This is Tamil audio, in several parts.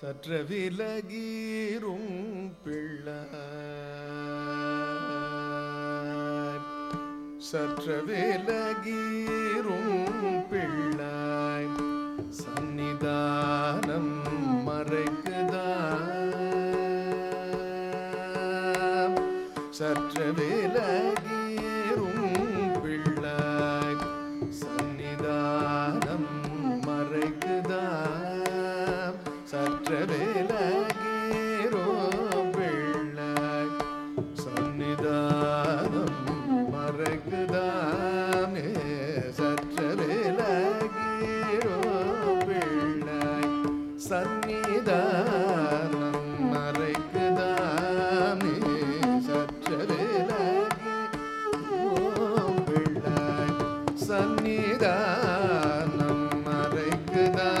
சற்ற விலகீரும் பிள்ள சற்ற விலகீரும் பிள்ளாய் சந்நிதானம் மறைக்குதா சற்ற விலகீரும் மறைக்குதாமே சற்ற விலகீரோ சந்நிதானம் மறைக்குதாமே சற்ற விலகீரோ சந்நிதானம் மறைக்குதாமே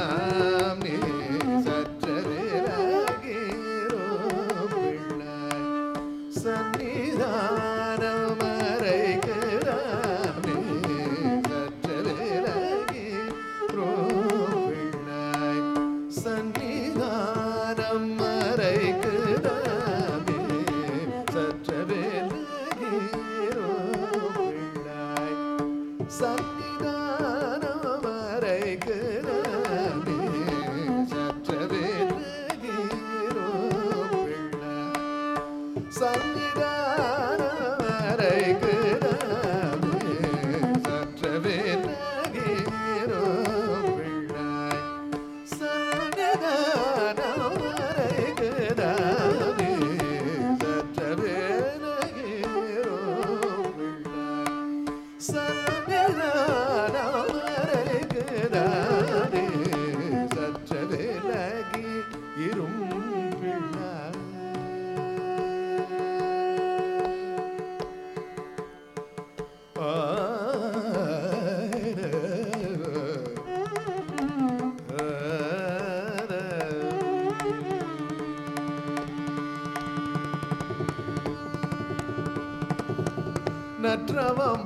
நற்றவம்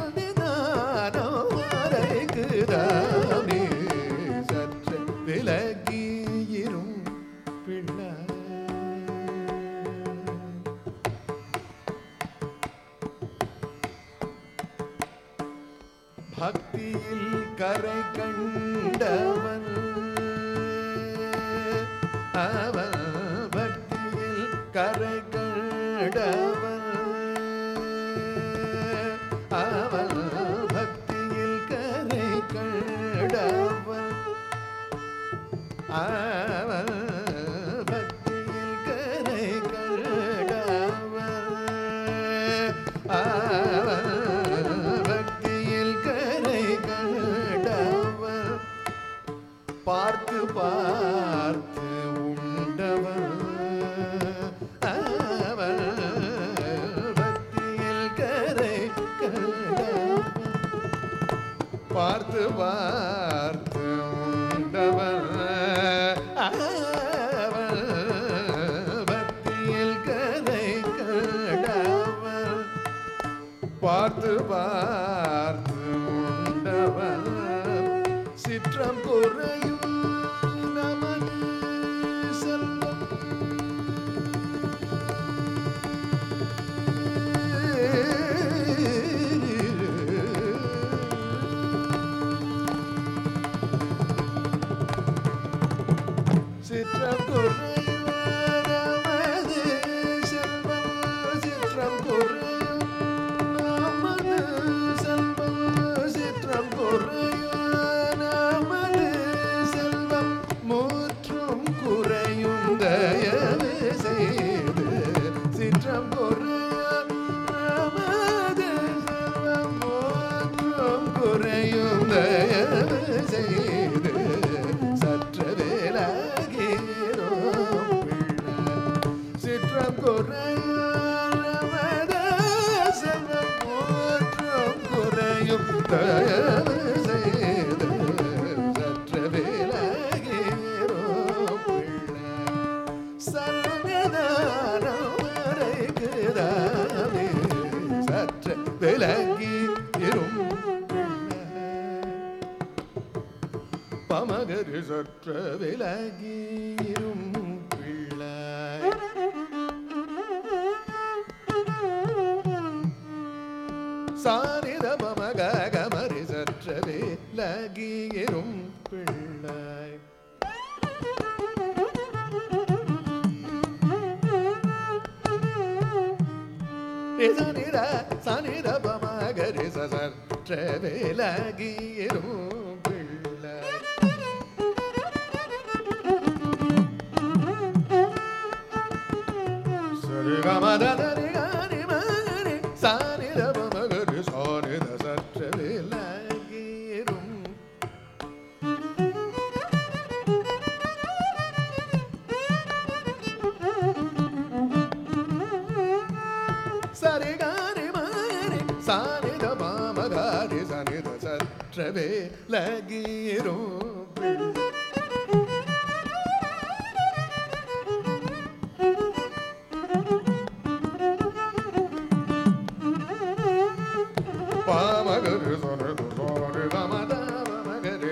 பக்தியில் கரை கண்டவன். அவன் பக்தியில் கரை கண்டவன். அவன் பக்தியில் கரை கண்டவன். அவன் பார்த்து பார்த்து உண்டவன். அவன் பக்தியில் கரை கடவன் பார்த்து பார்த்து உண்டவன். சிற்றம் குறையும். sit up, குறையும் தயவு செய்து சற்று விலகி இரும் பிள்ளை சாரித விலகியும் பிள்ளை. சனித சனித பமகரி சற்று விலகியும் பிள்ளை. மகரி சானித பமகரி சனித சற்று விலகிரும் பாமகரு சொனது சொரு கமத பமகரி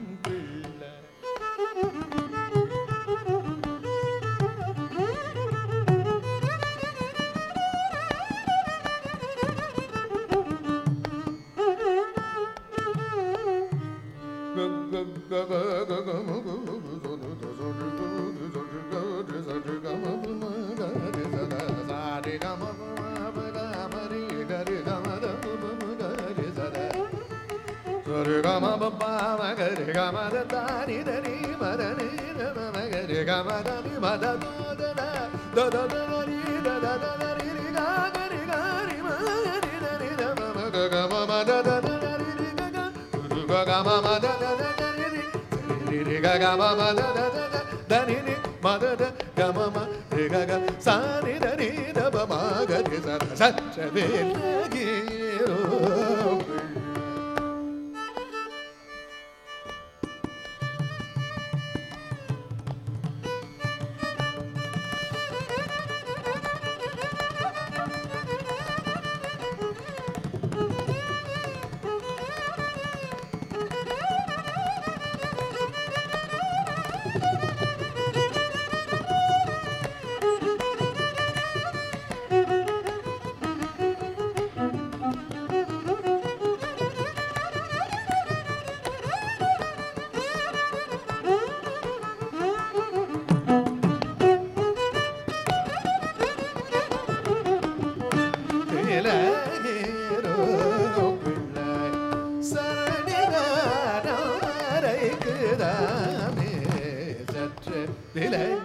గమ బామ గరి గమ దాని దని మదని రమ గరి గమ దని మద దోద దోద దరి దద దరి రి గా గరి గరి మ గరి దరి రమ గమ మద దద దరి రి గ గురు గ గమ మద దద దరి రి రి రి గ గమ మద దద దని ని మద ద గమ మ రి గ గ సా ని దని ద బ మ గ రి స స చ దే గి రో சரணிதானரைக்குதாமே சற்று விலகி